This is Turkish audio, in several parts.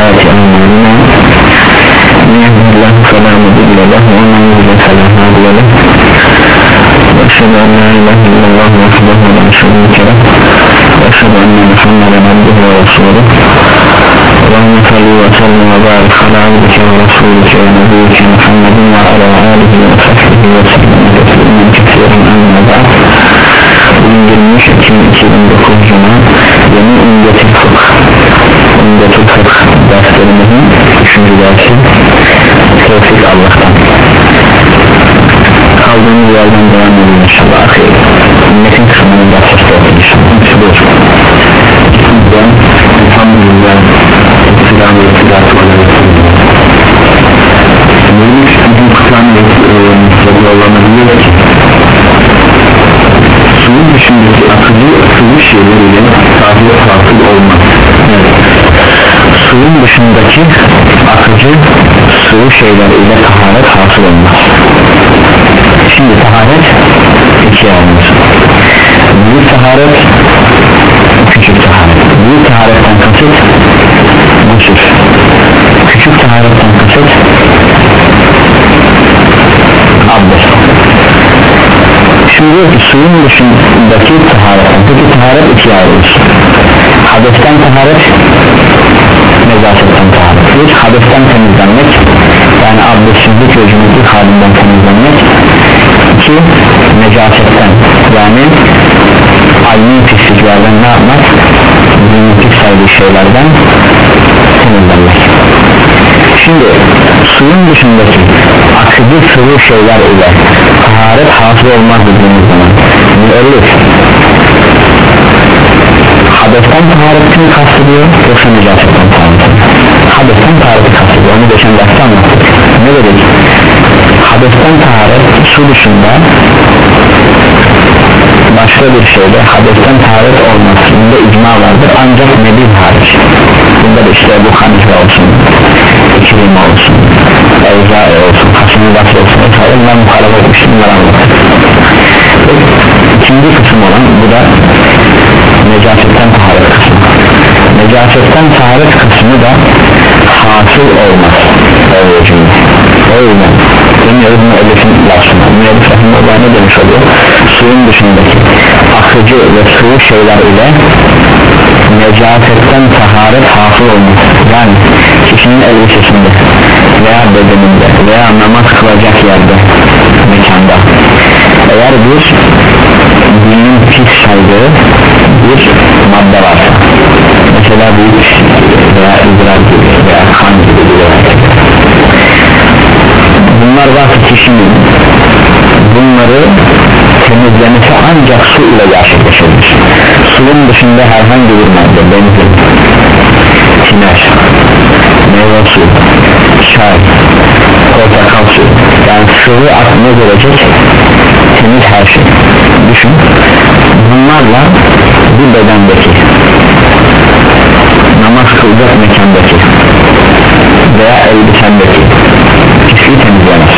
سيئات أعمالنا من يهد الله فلا مضل له ومن يضلل فلا هادي له وأشهد أن لا إله إلا الله وحده لا شريك له وأشهد أن محمدا عبده ورسوله اللهم صل وسلم وبارك على عبدك ورسولك ونبيك محمد وعلى آله وصحبه وسلم تسليما كثيرا أما بعد İndirilmiş 2009 Cuma Yeni Ümdetil Fıkh Ümdetil Fıkh derslerimizin 3. dersi Tevfik Allah'tan Kaldığımız yerden devam edelim inşallah Ahir Ümmetin kısmını derseste okuyacağım Şudur Elhamdülillah Selamu ve Selamu Neymiş bugün kısan Radiyallahu ki Suyun dışındaki akıcı sıvı şeyleriyle tahir fasıl olmaz. Evet. Suyun dışındaki akıcı sıvı şeyler ile taharet hasıl olmaz. Şimdi taharet ikiye ayrılır Büyük taharet Küçük taharet. Büyük taharetten kasıt Gusül Küçük taharetten kasıt Abdest Şimdi diyor ki suyun dışındaki taharetten Peki taharet ikiye ayrılır Hadesten taharet Nezasetten taharet. Bir hadesten temizlenmek Yani abdestsizlik ve cümlelik halinden temizlenmek İki necasetten Yani Ayni pisliklerden ne yapmak? Cümlelik saydığı şeylerden Temizlenmek. Şimdi suyun dışındaki akıcı sıvı şeyler ile taharet hasıl olmaz dediğimiz zaman. Müellif hadesten taharetini kastediyor? Yoksa necasetten taharetini hadesten tahareti kastediyor. Onu geçen derste anlattık. Ne dedik? Hadesten taharet su dışında başka bir şeyde hadesten taharet olmasında icma vardır ancak nebi hariç bunda da işte bu hanife olsun ikrim olsun Evzai olsun Hasan-ı Basri olsun vesaire bunlar muhalefet etmiş bunlar anlatır ikinci kısım olan bu da necasetten taharet kısmı necasetten taharet kısmı da hasıl olmaz o yüzden demiyoruz müellifin lafına müellif rahimullah ne demiş oluyor suyun dışındaki akıcı ve sıvı şeyler ile necasetten taharet hasıl olmaz yani kişinin elbisesinde veya bedeninde veya namaz kılacak yerde mekanda. Eğer bir dinin pis saydığı bir madde varsa mesela büyük veya idrar gibi veya kan gibi bunlar varsa kişinin bunları temizlemesi ancak su ile gerçekleşebilir. Suyun dışında herhangi bir madde benzin tiner meyve suyu çay portakal suyu yani sıvı aklına gelecek? Temiz her şey. Düşün bunlarla bir bedendeki namaz kılacak mekandaki veya elbisendeki pisliği temizlemez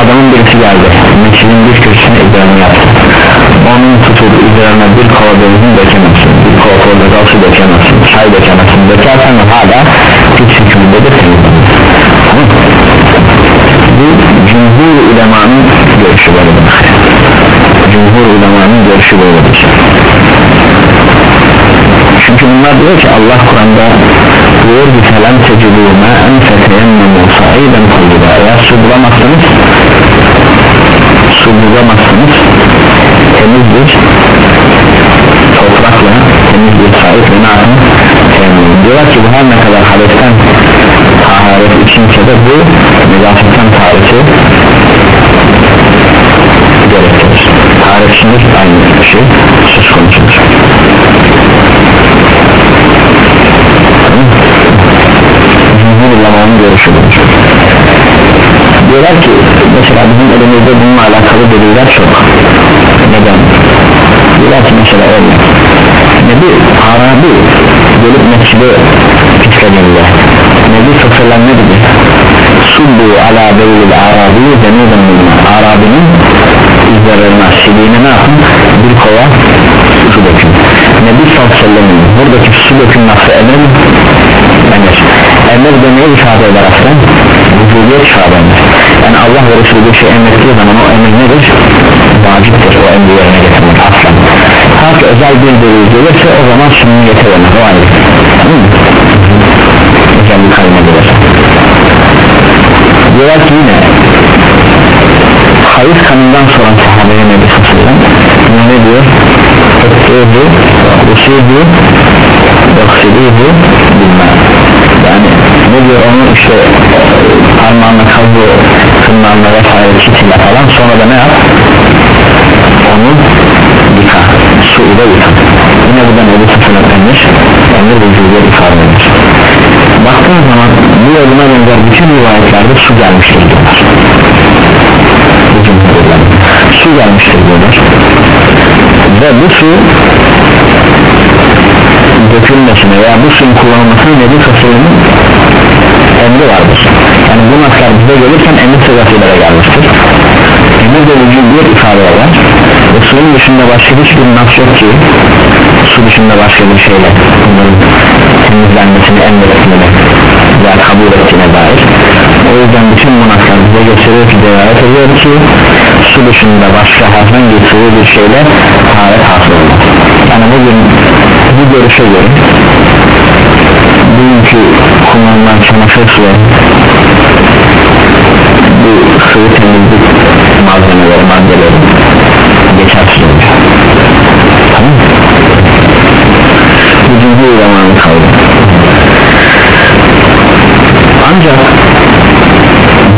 adamın birisi geldi. Mescidin bir köşesine iddianı yaptı. Onun tutup üzerine bir kova benzin dökemezsin bir kova portakal su dökemezsin çay dökemezsin dökersen hala pis hükmündedir bu cumhur ulemanın görüşü böyledir cumhur ulemanın görüşü böyledir çünkü bunlar diyor ki Allah Kur'an'da diyor ki felem tecilû mâen feteyemmemû sa'iden kulluda eğer su bulamazsanız su bulamazsanız temiz bir toprakla temiz bir sahiple ne yapın? Diyorlar ki bu her ne kadar hadesten taharet içinse de bu nezasetten tahareti gerektirir taharet içinde aynı şey söz konusudur cumhur ulamanın görüşüdür diyorlar ki mesela bizim elimizde bununla alakalı deliller çok. Neden? Diyorlar ki mesela örnek Nebi Arabi gelip mescide pislediğinde Nebi Sıfırlan ne dedi Subbu ala beylil Arabi zeniden minna Arabinin üzerine siliğine ne yapın? Bir kova su dökün. Nebi sellem'in buradaki su dökün nasıl emir mi? Emir demeyi ifade eder aslında vücudiyet ifade eder yani Allah ve Resulü bir şey emrettiği zaman o emir nedir? vaciptir o emri yerine getirmek aslan ta ki özel bir delil gelirse o zaman sünniyete döner o ayrı tamam mı? özel bir kalma gelirse diyorlar ki yine hayır kanından sonra sahabeye Nebi Sallallahu ne diyor? Ötüğü, usuhu, yoksiluhu bilmem yani ne diyor onu işte parmağına kazı tırnağına vesaire çitiyle falan sonra da ne yap? onu yıka su ile yıka. Yine buradan Ebu Sıfır'a denir emir vücudu ifade edilir baktığın zaman bu yoluna benzer bütün rivayetlerde su gelmiştir diyorlar. Su gelmiştir diyorlar. Ve bu su dökülmesine veya bu suyun kullanılmasına nebi kasırının emri vardır. Yani bu naslar bize gelirken emir sıfatıyla gelmiştir emir suyun dışında başka hiçbir nas yok ki. Su dışında başka bir şeyle bunların temizlenmesini emrettiğine veya kabul ettiğine dair. O yüzden bütün bu naslar bize gösteriyor ki devaret ediyor ki su dışında başka herhangi sıvı bir şeyle taharet hasıl olmaz. Yani bugün bu görüşe göre bugünkü kullanılan çamaşır suyu bu sıvı temizlik malzemeleri maddeleri geçersiz olacak tamam cümle zamanı kaldı. Ancak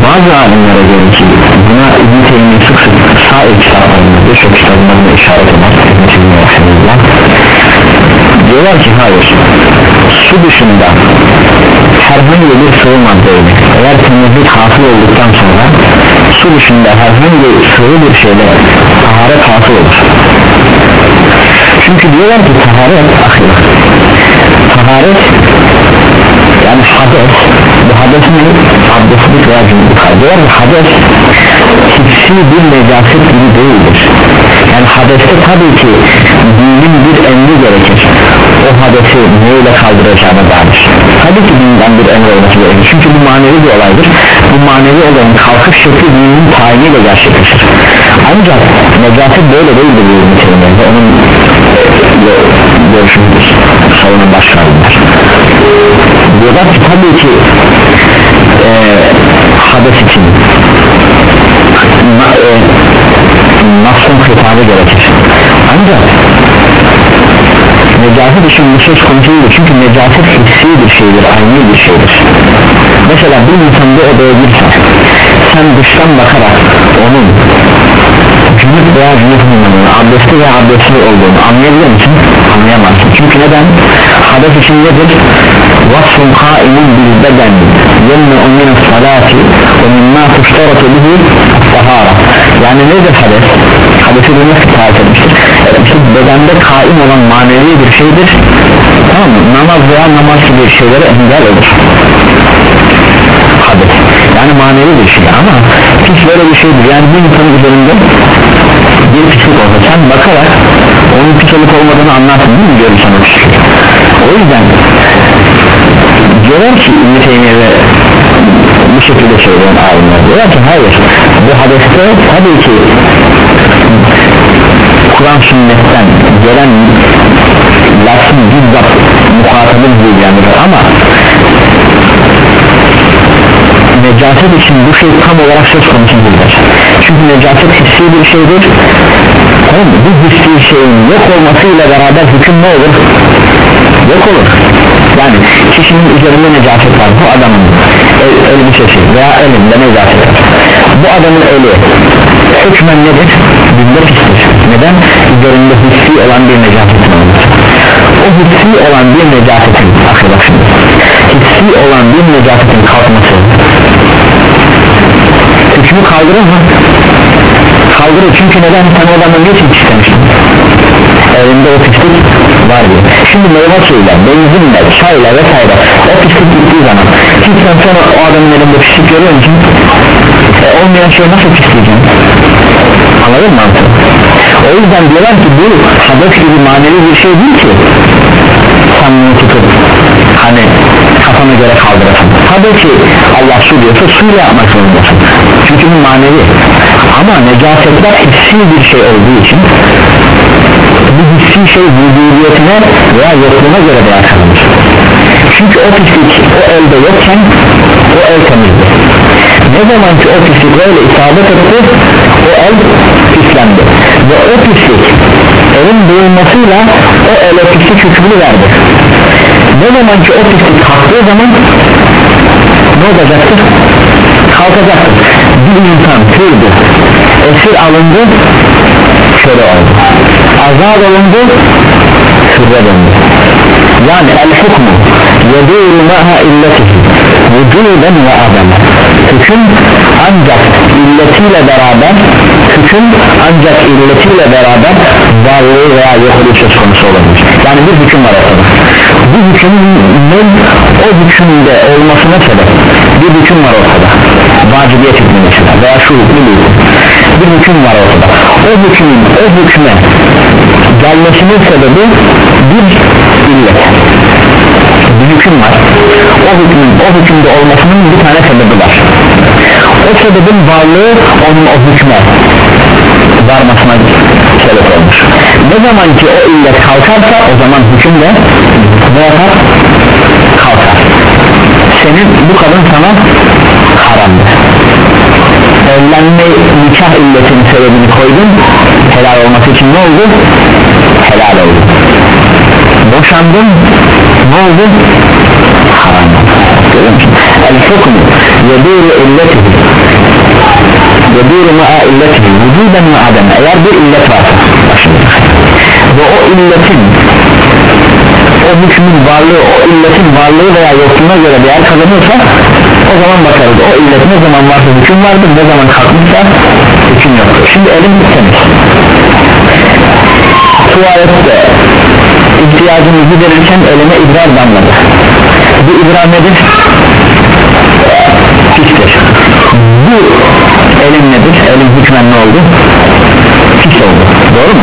bazı alimlere göre ki buna İbn-i Teymiye sık sık sair kitaplarında birçok kitaplarında işaret eder İbn-i Teymiye Rahimullah diyorlar ki hayır su dışında herhangi bir sıvı maddeyle eğer temizlik hasıl olduktan sonra su dışında herhangi sıvı bir şeyle taharet hasıl olur. Çünkü diyorlar ki taharet ahir taharet yani hades bu hades ne? abdestlik veya cümlük diyorlar ki hades hissi bir necaset gibi değildir. Yani hadeste tabii ki dinin bir emri gerekir. O hadesi neyle kaldıracağına dair. Tabii ki dinden bir emri olması gerekir. Çünkü bu manevi bir olaydır. Bu manevi olayın kalkış şekli dinin tayiniyle gerçekleşir ancak necaset böyle değildir bu ünitelerinde onun görüşümüz savunan başkanlar diyorlar ki tabii ki e, hades için na, e, nasıl hitabı gerekir. Ancak necaset için bu söz konusu değil. Çünkü necaset hissi bir şeydir aynı bir şeydir. Mesela bir insan bu odaya girse sen dıştan bakarak onun cünüp veya cünüp olmadığını abdestli veya abdestli olduğunu anlayabilir misin? anlayamazsın çünkü neden? hades için nedir? vasfun kaimin bil beden yemme min salati ve mimma tuştaratu bihi tahara yani nedir hades? hadesi de nasıl tarif etmiştir? işte bedende kaim olan manevi bir şeydir tamam mı? namaz veya namaz gibi şeylere engel olur hades yani manevi bir şey ama pis böyle bir şeydir yani bir insanın üzerinde bir pislik olsa sen bakarak onun pis olup olmadığını anlarsın değil mi? Görürsen o pislik o yüzden diyorlar ki ve bu şekilde söyleyen alimler. Diyorlar ki hayır bu hadeste tabii ki Kur'an sünnetten gelen lafın bizzat muhatabın ilgilendirir ama necaset için bu şey tam olarak söz konusu değildir çünkü necaset hissi bir şeydir tamam mı? bu hissi şeyin yok olmasıyla beraber hüküm ne olur? yok olur yani kişinin üzerinde necaset var bu adamın el, elbisesi veya elinde necaset var bu adamın eli hükmen nedir? bunda pistir neden? üzerinde hissi olan bir necasetin olması o hissi olan bir necasetin bak şimdi hissi olan bir necasetin kalkması hükmü kaldırır mı? kaldırır çünkü neden sen o adamın ne için istemiştin? elinde o pislik var diye şimdi meyve suyuyla, benzinle, çayla vesaire o pislik gittiği zaman hiç sen sonra o adamın elinde pislik görüyor musun? E, olmayan şey nasıl pisleyeceksin? anladın mı? o yüzden diyorlar ki bu hades gibi manevi bir şey değil ki bunu tutup hani kafana göre kaldırırsın tabii ki Allah su diyorsa suyla yapmak zorundasın. Çünkü bu manevi ama necasetler hissi bir şey olduğu için bu hissi şey vücudiyetine veya yokluğuna göre kazanır. Çünkü o pislik o elde yokken o el temizdi. Ne zaman ki o pislik öyle isabet etti o el pislendi. Ve o pislik elin bulunmasıyla o ele pislik hükmünü verdi ne zaman ki o pislik kalktığı zaman ne olacaktır? kalkacaktır. Bir insan kürdü esir alındı şöyle oldu. Azad olundu sürre döndü. Yani el hukmu yedûru maha illetihi vücuden ve adem hüküm ancak illetiyle beraber hüküm ancak illetiyle beraber varlığı veya yokluğu söz konusu olabilir. Yani bir hüküm var ortada bu hükümün o hükümde olmasına sebep. Bir hüküm var ortada. Vacibiyet hükmü mesela veya şu hükmü değil. Bir hüküm var ortada. O hükmün o hükme gelmesinin sebebi bir illet. Bir hüküm var. O hükmün o hükümde olmasının bir tane sebebi var. O sebebin varlığı onun o hükme varmasına sebep olmuş ne zaman ki o illet kalkarsa o zaman hüküm de ne yapar? kalkar senin bu kadın sana haramdır evlenme nikah illetinin sebebini koydun helal olması için ne oldu? helal oldu boşandın ne oldu? haram musun? el hukmu yedûru illetihi yedûru ma'a illetihi vücuden ve ademe eğer bir illet varsa. Ve o illetin o hükmün varlığı o illetin varlığı veya yokluğuna göre değer kazanıyorsa o zaman bakarız. O illet ne zaman varsa hüküm vardır ne zaman kalkmışsa hüküm yoktur. Şimdi elim temiz tuvalette ihtiyacını giderirken elime idrar damladı. Bu idrar nedir? pistir. bu elim nedir? elim hükmen ne oldu? pis oldu doğru mu?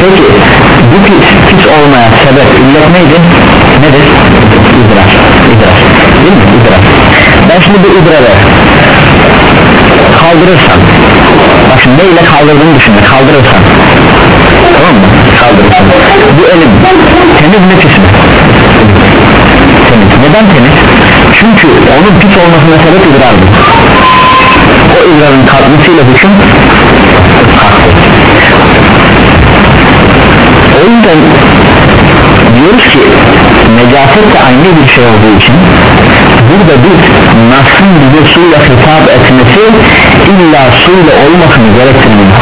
peki bu pis, pis olmaya sebep illet neydi? nedir? idrar idrar değil mi? idrar ben şimdi bu idrarı kaldırırsam bak şimdi neyle kaldırdığını düşünme kaldırırsam tamam mı? kaldırırsam bu elim temiz mi pis mi? temiz neden temiz? çünkü onun pis olmasına sebep idrardı o idrarın kalkmasıyla hüküm o yüzden diyoruz ki necaset de aynı bir şey olduğu için burada biz nasın bize suyla hitap etmesi illa suyla olmasını gerektirmiyor.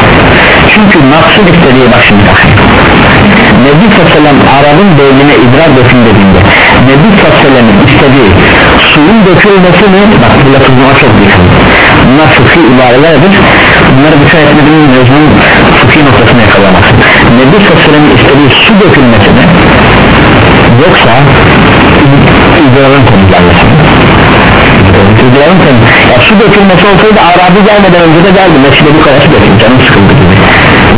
Çünkü nasın istediği bak şimdi Nebi Sallam Arap'ın beynine idrar dökün dediğinde Nebi Sallam'ın istediği suyun dökülmesi mi? bak bu lafızıma çok dikkat bunlar fıkhi ibarelerdir. Bunları bir şey etmediğimiz mevzunun fıkhi noktasını yakalamazsın Nebi Sallam'ın istediği su dökülmesi mi? yoksa idrarın temizlenmesi mi? idrarın temizlenmesi ya su dökülmesi olsaydı Arabi gelmeden önce de geldi. Mescide bu kadar su dökün canım sıkıldı gibi.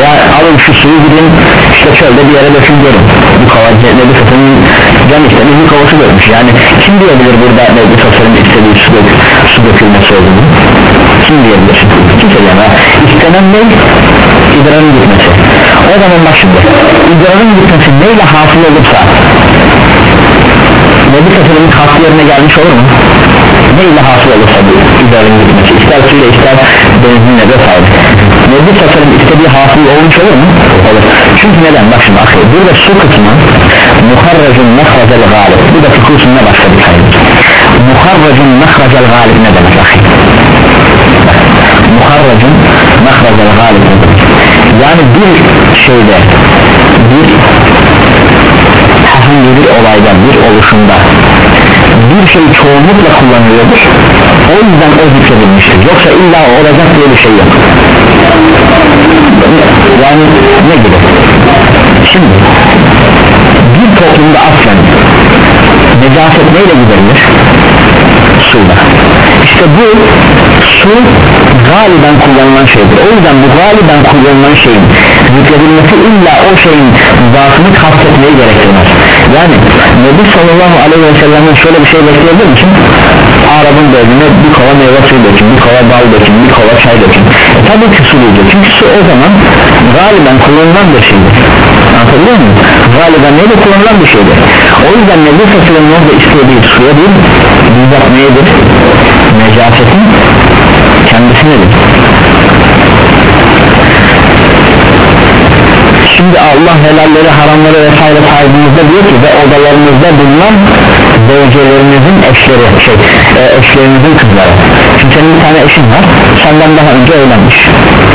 Ya alın şu suyu gidin işte çölde bir yere dökün görün. Bu kova Nebi Sasa'nın can istediği bir kovası dökmüş. Yani kim diyebilir burada Nebi Sasa'nın istediği su, dök, su dökülmesi olduğunu kim diyebilir. Kimse diyemez istenen ne? İdrarın gitmesi. O zaman bak şimdi. İdrarın gitmesi neyle hasıl olursa Nebi Sasa'nın kalk yerine gelmiş olur mu? Neyle hasıl olursa bu idrarın gitmesi? İster suyla ister benzinle vesaire. Nebi Sasa'nın istediği hasıl olmuş olur mu? olur. Çünkü neden? Bak şimdi akıl burada su kısmı muharracun mehrazel galip. Bu da fıkıh usulüne başka bir kaydır muharracun mehrazel galip ne demek akıl muharracun ne demek yani bir şeyde bir herhangi bir olayda bir oluşumda bir şey çoğunlukla kullanılıyordur. O yüzden o zikredilmiştir. Yoksa illa olacak diye bir şey yok. Yani ne gibi? Şimdi bir toplumda aslen necaset neyle giderilir suyla işte bu su galiben kullanılan şeydir. O yüzden bu galiben kullanılan şeyin zikredilmesi illa o şeyin zatını kastetmeyi gerektirmez. Yani Nebi sallallahu aleyhi ve sellem'den şöyle bir şey bekleyebilir misin? Arap'ın bölümüne bir kova meyve suyu dökün bir kova bal dökün bir kova çay dökün. E, tabii ki su diyecek çünkü su o zaman galiben kullanılan bir şeydir. Anlatabiliyor muyum? Galiben neyle kullanılan bir şeydir. O yüzden Nebi sallallahu aleyhi ve sellem'in istediği suya değil bizzat neyedir necasetin kendisinedir şimdi Allah helalleri haramları vesaire saydığınızda diyor ki ve odalarınızda bulunan zevcelerinizin eşleri şey, e, eşlerinizin kızları. Şimdi senin bir tane eşin var senden daha önce evlenmiş.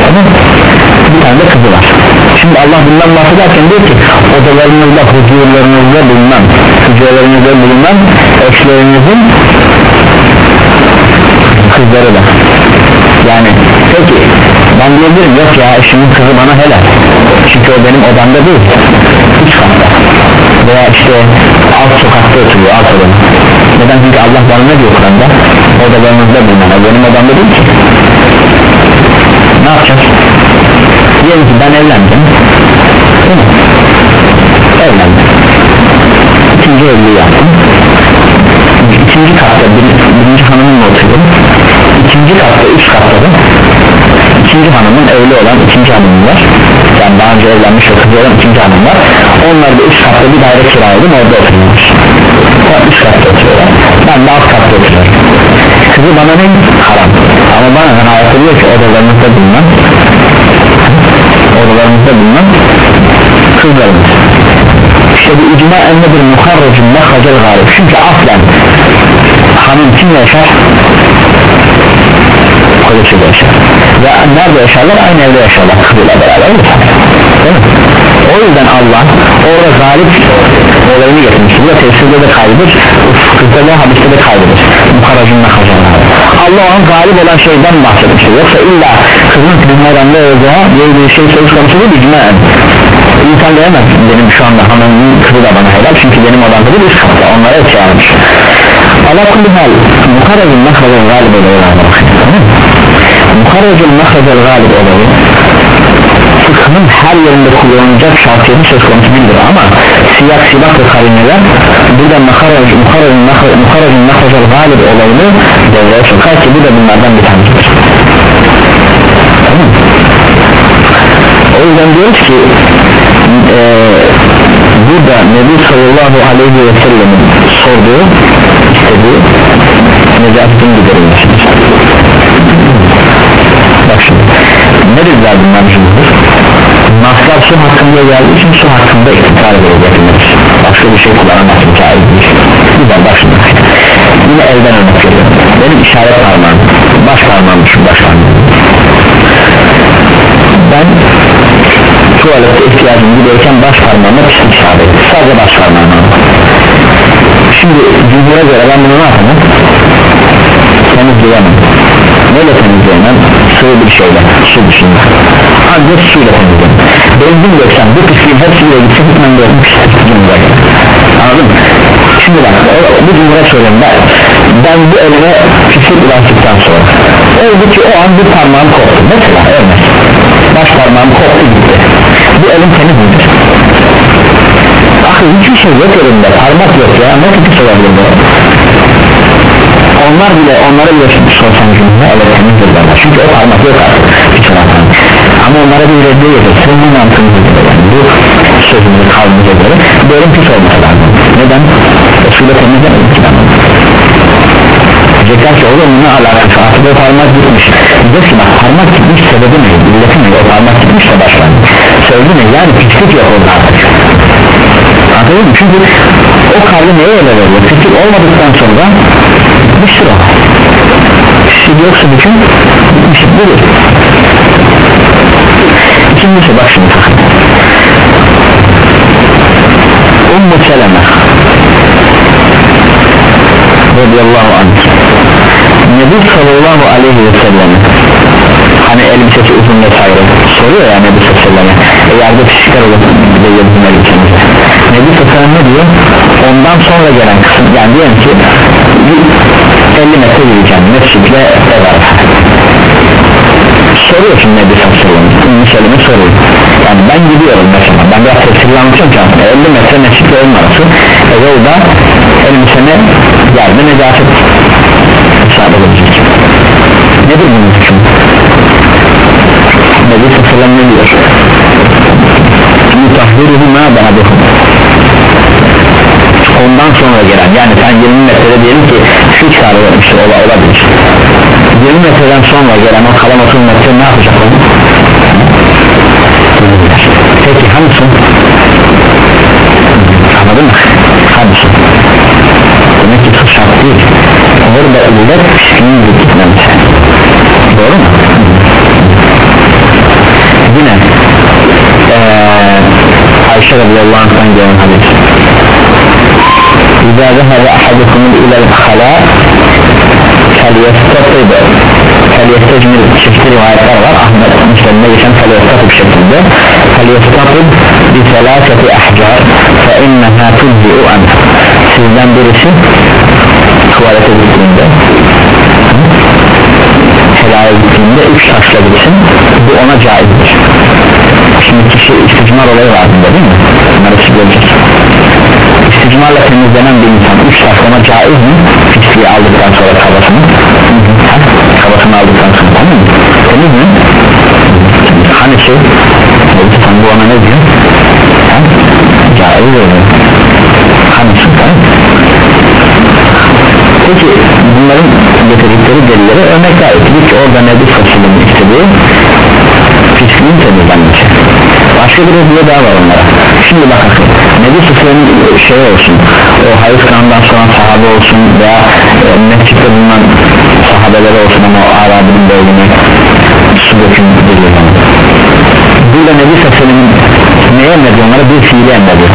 Tamam. Bir tane de kızı var. Şimdi Allah bundan bahsederken diyor ki odalarınızda huzurlarınızda bulunan huzurlarınızda bulunan eşlerinizin kızları da yani peki ben diyebilirim yok ya eşimin kızı bana helal. Çünkü o benim odamda değil üst katta veya işte alt sokakta oturuyor alt odada. Neden? Çünkü Allah bana ne diyor Kur'an'da? Odalarınızda bulunan o benim odamda değil ki. Ne yapacağız? Diyelim ki ben evlendim. Değil mi? evlendim. İkinci evliliği yaptım. İkinci katta bir, birinci hanımımla oturuyorum ikinci katta üst katta da ikinci hanımın evli olan ikinci hanımı var. Yani daha önce evlenmiş ve kızı olan ikinci hanım var. Onlar da üst katta bir daire kiraladım orada oturuyorlar üst katta oturuyorlar. Ben de alt katta oturuyorum. Kızı bana ne? Haram. Ama bana hayatta diyor ki odalarımızda bulunan odalarımızda bulunan kızlarımız. İşte bu icma ennedir muharracın mehracal galip. Çünkü aslen hanım kim yaşar kocasıyla yaşar ve nerede yaşarlar? Aynı evde yaşarlar. Kızıyla beraber mi? o yüzden Allah orada galip olayını getirmiştir bu da tefsirde de kaydır fıkıhta da hadiste de kaydır muharracın mehracal Allah onun galip olan şeyden bahsetmiştir. Yoksa illa kızın kızın olacağı diye bir şey söz konusu değil icmaen insan diyemez benim şu anda hanımın kızı da bana helal çünkü benim odamda bir üst katta onlara et çağırmış ala kulli hal mukarracın mahracın galip olayı mukarracın mahracın galip olayı fıkhın her yerinde kullanılacak şartiyeti söz konusu değildir. Ama siyak silah ve karineler burada mukarracın mukarracın mukarracın mahracın galip olayını devreye sokar ki bu da bunlardan bir tanesidir. Tamam o yüzden diyoruz ki e, burada Nebi sallallahu aleyhi ve sellem'in sorduğu istediği necasetin giderilmesidir bak şimdi ne dediler bunlar cümledir naslar su hakkında geldiği için su hakkında iktidarı verecekler başka bir şey kullanamazsın caiz değil güzel bak şimdi. Yine elden örnek veriyorum. Benim işaret parmağım baş parmağım şu baş parmağım ben tuvalette ihtiyacım giderken baş parmağımla pislik sağlayayım sadece baş parmağımla şimdi cümleye göre ben bunu ne yapamam temizleyemem. Neyle temizleyemem? Sıvı bir şeyle su dışında. Ancak suyla temizleyemem benzin döksem bu pisliğin hepsiyle gitsin gitmem gerekim cümleye göre anladın mı? şimdi bak bu cümle söyleyeyim ben, ben bu elime pislik ulaştıktan sonra oldu ki o an bir parmağım koptu. Mesela örnek baş parmağım koptu gitti. Bu elim temiz midir? Bakın hiçbir şey yok elimde parmak yok ya. Nasıl pis olabilir bu? onlar bile onlara bile sorsan cümle evet temizdir derler çünkü o parmak yok artık hiç olmadan ama onlara bir reddiye senin mantığınızı göre yani bu sözümüzü kavmimize göre bu elim pis olması lazım. Neden? suyla temizlemedik ki diyecekler ki oğlum ne alakası artık o parmak gitmiş diyecek ki bak parmak gitmiş sebebi ne? illeti ne? o parmak gitmiş de başlar söyledi mi? yani pislik yok orada artık anladın mı? çünkü o kalbi neye öyle veriyor? pislik olmadıktan sonra bitmiştir o pislik yoksa bütün bitmiştir budur ikincisi bak şimdi Ummu Seleme radıyallahu anh Nebi sallallahu aleyhi ve sellem hani elbisesi uzun vesaire soruyor ya Nebi sallallahu e yerde pişikler olur bir de yıldızın elbisemize. Nebi sallallahu ne diyor? Ondan sonra gelen kısım yani diyelim ki 50 metre yürüyeceğim mescidle ev arası soruyor şimdi Nebi sallallahu aleyhi ve sellem. Soruyor. Yani ben gidiyorum mesela ben biraz tefsirle anlatacağım ki aslında 50 metre mescitle evin arası e yolda elbiseme geldi necaset edilecek nedir bunun hükmü Nebi Sallam ne diyor mutahhiruhu ma ba'duhum ondan sonra gelen yani sen 20 metrede diyelim ki fix arıyormuştur ola, olabilir 20 metreden sonra gelen o kalan 30 metre ne yapacak onu? peki hangisi? anladın mı? hangisi? demek ki şart değil orada illet pişkin gitmemesi doğru mu? yine ee, Ayşe radıyallahu anh'tan gelen hadis İzâ zehebe ahadukumul ilel halâ Felyestetıbı Felyestecmil çeşitli rivayetler var Ahmet Müslim'de geçen felyestetıb şeklinde Felyestetıb bi selâseti ahcar Fe innehâ tuzzi'u anha Sizden birisi Tuvalete gittiğinde Helaya gittiğinde üç taşla gitsin Bu ona caizdir Şimdi kişi isticmar olayı var bunda değil mi? Bunları siz göreceğiz isticmarla temizlenen bir insan üç saklama caiz mi? pisliği aldıktan sonra kabasını kabasını aldıktan sonra tamam mı? temiz mi? hani şey bu ona ne diyor? caiz oluyor hani tamam peki bunların getirdikleri delilleri örnekler ettik. Ki orada nebi fasulünün istediği pisliğin temizlenmesi. Başka bir hediye daha var onlara. Şimdi bakın Nebi Sıfır'ın şey olsun o hayız kanından sonra sahabe olsun veya e, mescitte bulunan sahabeler olsun ama o Arabi'nin bölümüne su döküldürüyor burada Nebi Sıfır'ın neye emrediyor onlara? Bir fiili emrediyor.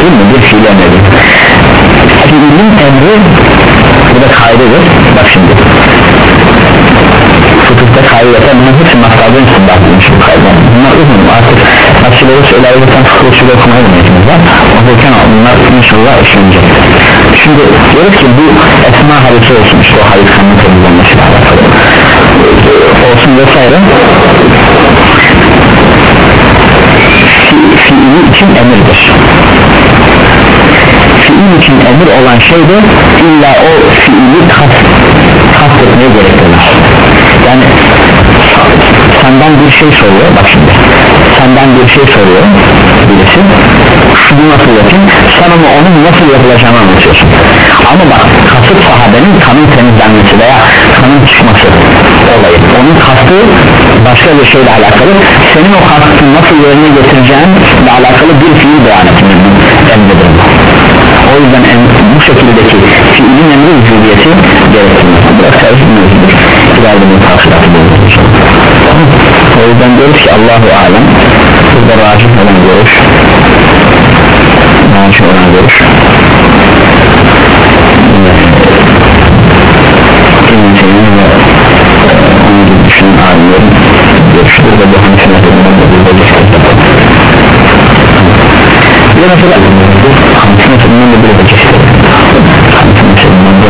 Değil mi? Bir fiili emrediyor. Fiilin emri kaydedir. Bak şimdi. Fıkıhta kaydete bunun hepsi masrafın için bahsedilmiş bu kaydeler bunlar uzun. Artık nasıl olursa ilerleten fıkıh usulü okumaya demeyiz var. Okurken bunlar inşallah işlenecek. Şimdi diyoruz ki bu esma hadisi olsun işte o hadis kanını temizlenmesiyle alakalı olsun vesaire. Fi, fiili için emirdir fiil için emir olan şey de illa o fiili kast, kast etmeye gerektirmez yani senden bir şey soruyor bak şimdi. Senden bir şey soruyor birisi. Şunu nasıl yapayım? Sen onun nasıl yapılacağını anlatıyorsun ama bak kasıt sahabenin kanın temizlenmesi veya kanın çıkması olayı. Onun kastı başka bir şeyle alakalı. Senin o kastı nasıl yerine getireceğinle alakalı bir fiil beyan etmenin emridir o yüzden en, bu şekildeki fiilin emri vücudiyeti gerektirmez. Biraz karışık mevzudur. İleride bu bulunur o yüzden diyoruz ki Allahu Alem burada racih olan görüş racih olan görüş Teymi ve onun gibi düşünen alimlerin görüşü burada bu hangi mezhebinden de burada geçti. Bir mesela Hamsi mezhebinden de burada geçti. Hamsi mezhebinden de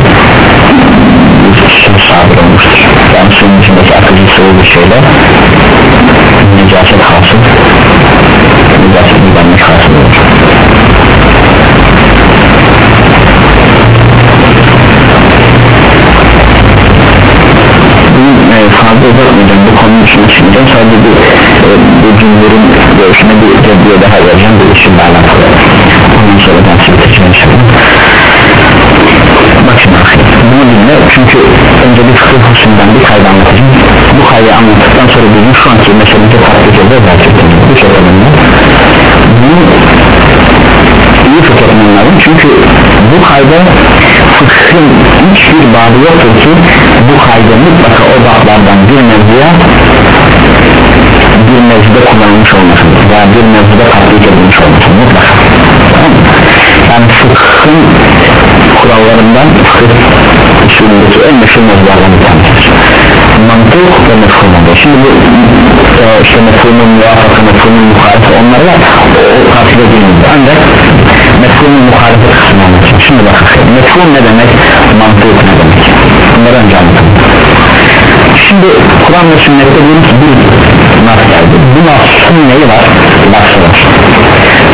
bir sabır olmuştur yani suyun içindeki akıcı sıvı bir şeyle necaset hasıl. Necaset gidermek hasıl olur e, fazla uzatmayacağım bu konunun için düşüneceğim. Sadece bir, e, bu cümlerin görüşüne bir reddiye daha vereceğim. Bu işinle alakalı ondan sonra ben size geçeceğim bak şimdi bunu dinle. Çünkü önce bir fıkıh hususundan bir kaydı anlatacağım. Bu kaydı anlattıktan sonra bizim şu anki meselemize tatbik edeceğiz. Gerçekten bu çok önemli bunu iyi fıkhetmen lazım çünkü bu kayda fıkhın hiçbir babı yoktur ki bu kayda mutlaka o bablardan bir mevzuya bir mevzuda kullanılmış olmasın veya bir mevzuda tatbik edilmiş olmasın mutlaka. Tamam mı? yani fıkhın kurallarından fıkıh usulündeki en meşhur mevzulardan bir tanesidir. Mantık ve mefhumu şimdi bu e, işte mefhumun muvafaka mefhumun muharife onlar var o, tartışma edilmedi ancak mefhumun muharife kısmını anlatacağım şimdi bakın mefhum ne demek? Mantık ne demek? Bunları önce anlatalım. Şimdi Kur'an ve sünnette diyelim ki bir nas geldi. Bu nasın neyi var? Lafı var.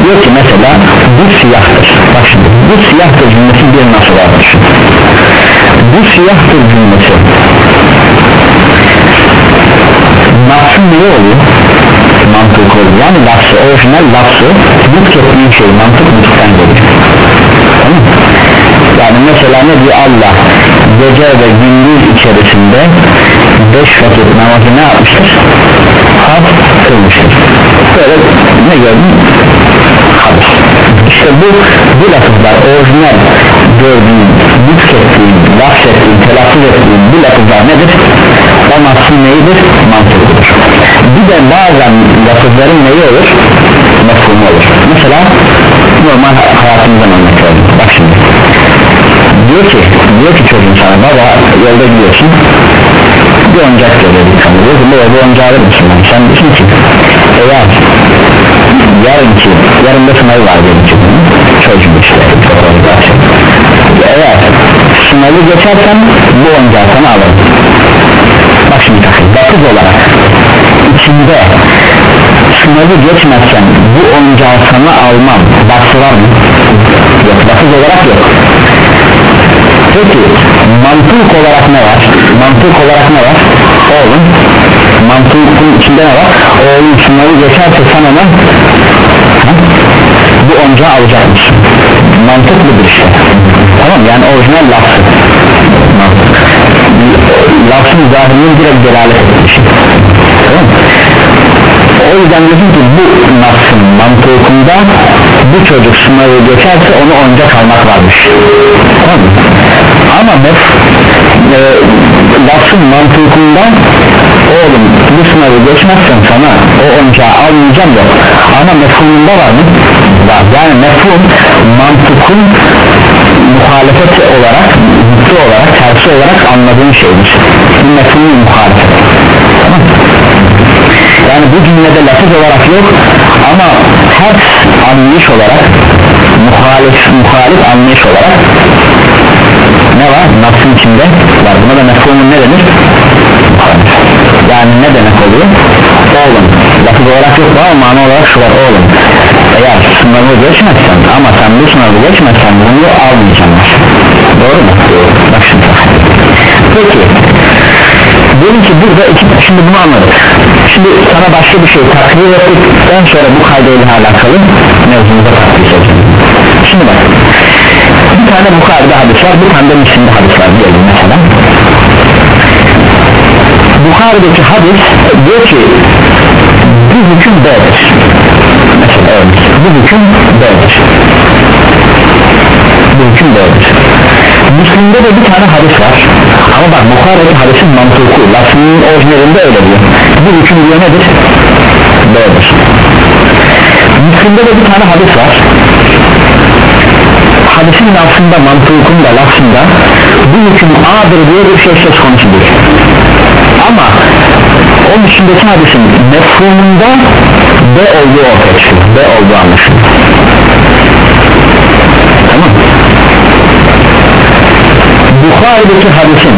Diyor ki mesela bu siyahtır. Bak şimdi bu siyahtır cümlesi bir nasıl vardır bu siyahtır cümlesi. Nasıl ne oluyor mantık oluyor yani lafı orijinal lafı nutk ettiğin şey mantık nutktan geliyor tamam yani mesela ne diyor? Allah gece ve gündüz içerisinde beş vakit namazı ne yapmıştır? Farz kılmıştır. Böyle ne gördün? Hadis işte bu bu lafızlar orijinal gördüğün nutk ettiğin lafz ettiğin telaffuz ettiğin bu lafızlar nedir? O nasıl neyidir? Mantıklıdır. Bir de bazen lafızların neyi olur? Mefhumu olur. Mesela normal hayatımızdan verelim. Bak şimdi. Diyor ki diyor ki çocuğun sana baba yolda gidiyorsun. Bir oyuncak görüyor bir kamu diyor ki bu oyuncağı mısın sen diyorsun ki eğer yarın ki yarın da sınavı var diyelim ki çocuğum işte eğer sınavı geçersen bu oyuncağı alırım bak şimdi lafız olarak içinde sınavı geçmezsen bu oyuncağı almam bahsi var mı? yok lafız olarak yok peki mantık olarak ne var? mantık olarak ne var? oğlum mantığın içinde ne var? oğlum sınavı geçerse sen ona bu oyuncağı alacak mısın? mantıklıdır işte? Tamam yani orijinal lafı lafın zahirinin direkt delalet etmiş tamam. O yüzden diyorsun ki bu nasın mantığında bu çocuk sınavı geçerse onu oyuncak almak varmış. Tamam. Ama mef e, lafın mantığında oğlum bu sınavı geçmezsen sana o oyuncağı almayacağım yok ama mefhumunda var mı? var yani mefhum mantıkın muhalefet olarak zıttı olarak tersi olarak anladığın şeydir mefhumun muhalefet yani bu cümlede lafız olarak yok ama her anlayış olarak muhalif, muhalif anlayış olarak ne var? Nasın içinde var buna da mefhumun ne denir? Yani ne demek oluyor? oğlum. Lafız olarak yok ama mana olarak şu var oğlum. Eğer sınavı geçmezsen ama sen bu sınavı geçmezsen bunu almayacağım doğru mu? bak şimdi. Peki. Diyelim ki burada iki, şimdi bunu anladık. Şimdi sana başka bir şey takdir ettikten sonra bu kaydıyla alakalı mevzumuza takdir edeceğim Şimdi bak. Bir tane Bukhari'de hadis var bir tane de Müslim'de hadis var diyelim mesela Bukhari'deki hadis diyor ki bu hüküm B'dir mesela evet, bu hüküm B'dir bu hüküm B'dir Müslim'de de bir tane hadis var. Ama bak Bukhari'deki hadisin mantıklı lafının orijinalinde öyle diyor. Bu hüküm diyor nedir? B'dir Müslim'de de bir tane hadis var. Hadisin lafında mantığında lafında bu hüküm A'dır diye bir şey söz konusu ama onun içindeki hadisin mefhumunda B olduğu ortaya çıkıyor. B olduğu anlaşılıyor. Tamam. Bukhari'deki hadisin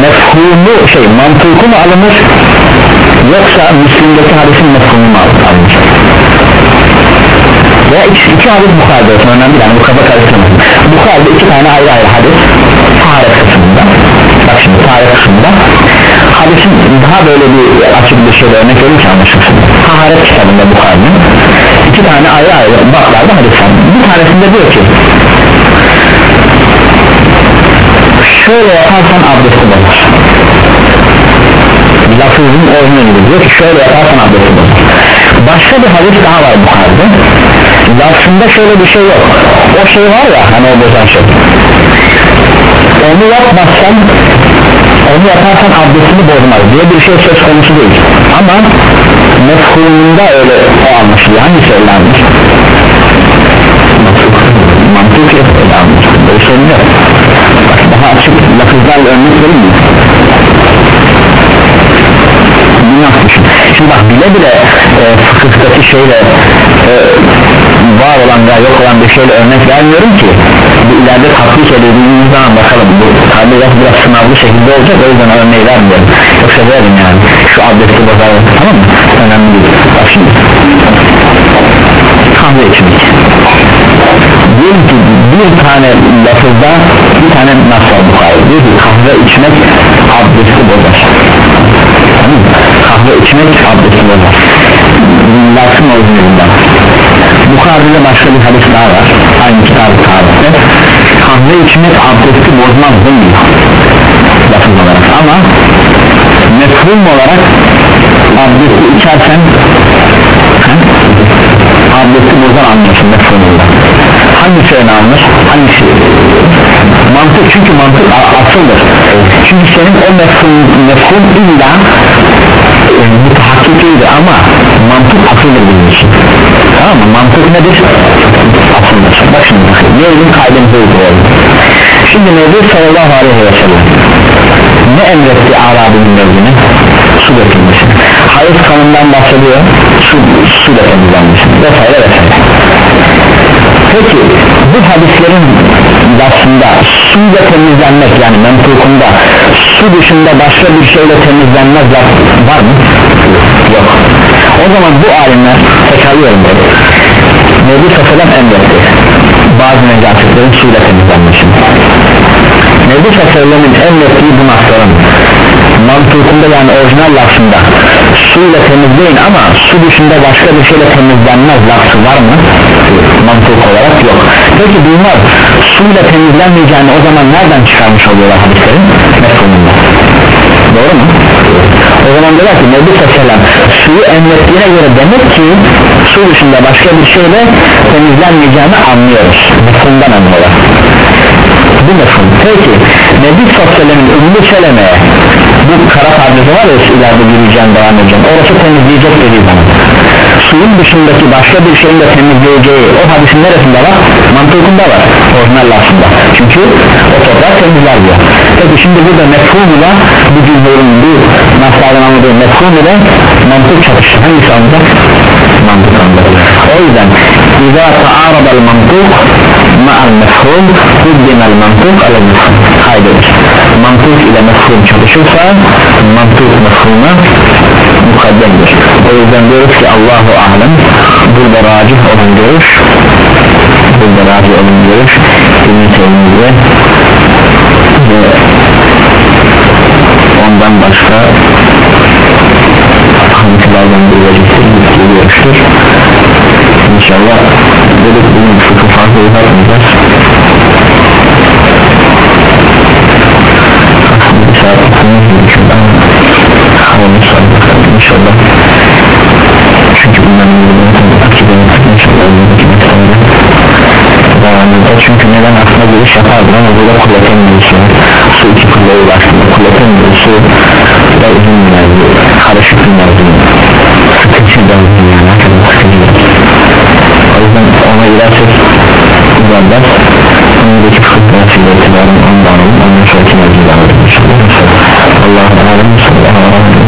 mefhumu şey mantıku mu alınır yoksa Müslim'deki hadisin mefhumu mu alınır? Veya iki, iki hadis Bukhari'de olsun önemli yani bu kafa karıştırmasın Bukhari'de iki tane ayrı ayrı hadis bak şimdi taharet kısmında hadisin daha böyle bir açık bir şeyle örnek verir ki anlaşılsın? Taharet kitabında Bukhari'nin iki tane ayrı ayrı baklarda hadis var. Bir tanesinde diyor ki şöyle yaparsan abdesti bozar. Lafızın orijinali diyor ki şöyle yaparsan abdesti bozar. Başka bir hadis daha var Bukhari'de. Lafzında şöyle bir şey yok. O şey var ya hani o bozan şey onu yapmazsan onu yaparsan abdestini bozmaz diye bir şey söz konusu değil. Ama mefhumunda öyle o anlaşılıyor. Hangisi öyle anlaşılıyor? Mantık anlaşılıyor. Böyle sorun daha açık lafızlarla örnek vereyim mi? Şimdi bak bile bile e, fıkıhtaki şeyle e, var olan veya yok olan bir şeyle örnek vermiyorum ki bu ileride tatbik edildiğimiz zaman bakalım bu tabi biraz, sınavlı şekilde olacak o yüzden örneği vermiyorum. Yoksa verin yani. Şu abdesti bozar tamam mı? Önemli değil. Bak şimdi. Kahve içmek. Diyelim ki bir tane lafızda bir tane nas var Bukhari diyor ki kahve içmek abdesti bozar. Kahve içmek abdesti bozar. Lafın orijinalinden Bukhari'de başka bir hadis daha var. Aynı kitabı kahve içmek abdesti bozmaz demiyor lafız olarak. Ama mefhum olarak abdesti içersen he? abdesti bozar anlıyorsun mefhumunda. Hangisi öne alınır hangisi mantık çünkü mantık asıldır. Çünkü senin o mefhum, mefhum illa e, mutahakkik ama mantık asıldır bizim için tamam mı? Mantık nedir? Asıldır bak şimdi diyelim kaydımızı uygulayalım şimdi Nebi sallallahu aleyhi ve sellem ne emretti Arabi'nin mevzini? Su dökülmesi. Hayız kanından bahsediyor. Su, su da temizlenmesi vesaire vesaire. Peki bu hadislerin aslında suyla temizlenmek yani mentukunda su dışında başka bir şeyle temizlenmez var mı? yok o zaman bu alimler tekrarlıyorum böyle Nebi Sallam emretti bazı necasetlerin suyla temizlenmesini Nebi Sallam'ın emrettiği bu nasların mantıkında yani orijinal lafında suyla temizleyin ama su dışında başka bir şeyle temizlenmez lafı var mı? mantık olarak yok. Peki bunlar suyla temizlenmeyeceğini o zaman nereden çıkarmış oluyorlar hadislerin? mefhumunda doğru mu? o zaman diyorlar ki Nebi Sallam suyu emrettiğine göre demek ki su dışında başka bir şeyle temizlenmeyeceğini anlıyoruz. Mefhumdan anlıyorlar. Bu mefhum. Peki Nebi Sallam'ın ünlü söylemeye bu kara perdesi var ya ileride yürüyeceğim devam edeceğim. Orası temizleyecek dediği zaman suyun dışındaki başka bir şeyin de temizleyeceği o hadisin neresinde var? mantıkında var. Orijinal aslında. Çünkü o toprak temizler diyor. Peki şimdi burada mefhum ile bu cümlenin bu naslardan anladığı mefhum ile mantık çatışır hangisi alınacak? mantık alınacak. O yüzden İzâ ta'arabel mantık ma'al mefhum kuddimel mantık alel mefhum. Kaydedir mantık ile mefhum çalışırsa mantık mefhuma mukaddemdir o yüzden diyoruz ki Allahu alem burada racih olan görüş burada racih olan görüş İbn-i Teymiye ve ondan başka hanımlardan bir vecihtir bir görüştür. İnşallah dedik bugün fıkıh fazla uzatmayacağız bir saat tutmamız havamız inşallah. Çünkü bunların yolunu edilmek inşallah devamında çünkü neden aklına giriş yapardım ama burada kuvvetin mevzusu su iki kulle ulaştığında kuvvetin mevzusu da uzun mevzu karışık sıkıntı da uzun yani hakikaten sıkıntı o yüzden ona girersek uzanlar önündeki mevzusu itibaren ondan alalım. Ondan sonraki mevzudan alalım inşallah. Allah'a emanet olun